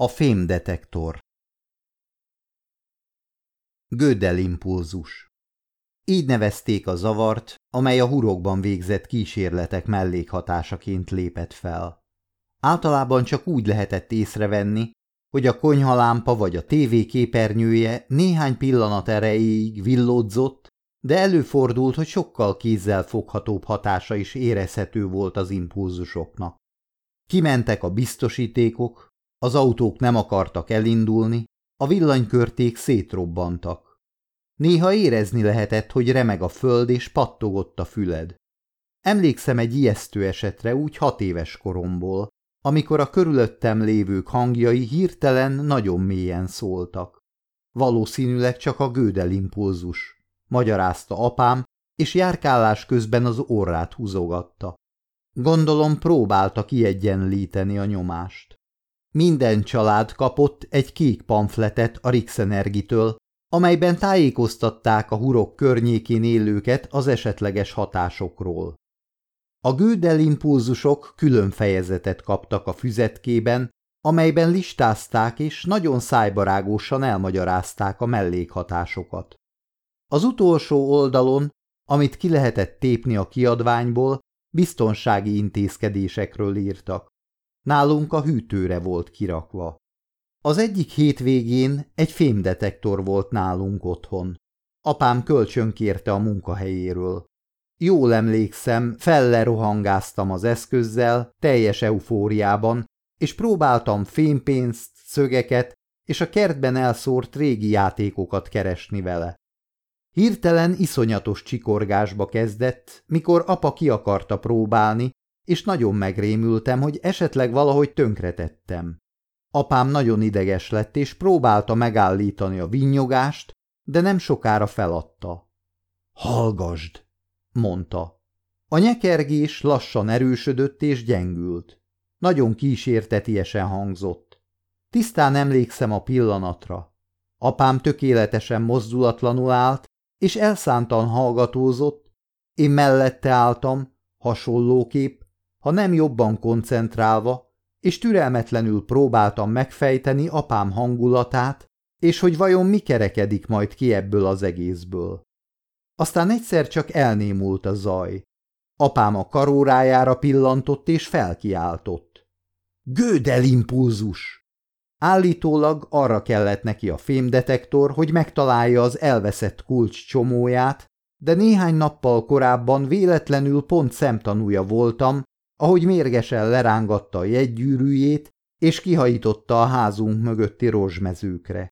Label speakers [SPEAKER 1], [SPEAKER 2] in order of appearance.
[SPEAKER 1] A fémdetektor Gödel impulzus Így nevezték a zavart, amely a hurokban végzett kísérletek mellékhatásaként lépett fel. Általában csak úgy lehetett észrevenni, hogy a konyhalámpa vagy a tévé képernyője néhány pillanat erejéig villódzott, de előfordult, hogy sokkal kézzel foghatóbb hatása is érezhető volt az impulzusoknak. Kimentek a biztosítékok, az autók nem akartak elindulni, a villanykörték szétrobbantak. Néha érezni lehetett, hogy remeg a föld és pattogott a füled. Emlékszem egy ijesztő esetre úgy hat éves koromból, amikor a körülöttem lévők hangjai hirtelen nagyon mélyen szóltak. Valószínűleg csak a gődelimpulzus, magyarázta apám, és járkálás közben az orrát húzogatta. Gondolom próbálta kiegyenlíteni a nyomást. Minden család kapott egy kék pamfletet a Rixenergitől, amelyben tájékoztatták a hurok környékén élőket az esetleges hatásokról. A gődel impulzusok külön fejezetet kaptak a füzetkében, amelyben listázták és nagyon szájbarágósan elmagyarázták a mellékhatásokat. Az utolsó oldalon, amit ki lehetett tépni a kiadványból, biztonsági intézkedésekről írtak. Nálunk a hűtőre volt kirakva. Az egyik hétvégén egy fémdetektor volt nálunk otthon. Apám kölcsön kérte a munkahelyéről. Jól emlékszem, felle rohangáztam az eszközzel, teljes eufóriában, és próbáltam fémpénzt, szögeket és a kertben elszórt régi játékokat keresni vele. Hirtelen iszonyatos csikorgásba kezdett, mikor apa ki akarta próbálni, és nagyon megrémültem, hogy esetleg valahogy tönkretettem. Apám nagyon ideges lett, és próbálta megállítani a vinyogást, de nem sokára feladta. Hallgasd! mondta. A nyekergés lassan erősödött és gyengült. Nagyon kísértetiesen hangzott. Tisztán emlékszem a pillanatra. Apám tökéletesen mozdulatlanul állt, és elszántan hallgatózott, én mellette álltam, hasonlóképp, ha nem jobban koncentrálva, és türelmetlenül próbáltam megfejteni apám hangulatát, és hogy vajon mi kerekedik majd ki ebből az egészből. Aztán egyszer csak elnémult a zaj. Apám a karórájára pillantott és felkiáltott. Gődel impulzus! Állítólag arra kellett neki a fémdetektor, hogy megtalálja az elveszett kulcs csomóját, de néhány nappal korábban véletlenül pont szemtanúja voltam, ahogy mérgesen lerángatta a jegygyűrűjét, és kihajította a házunk mögötti rozsmezőkre.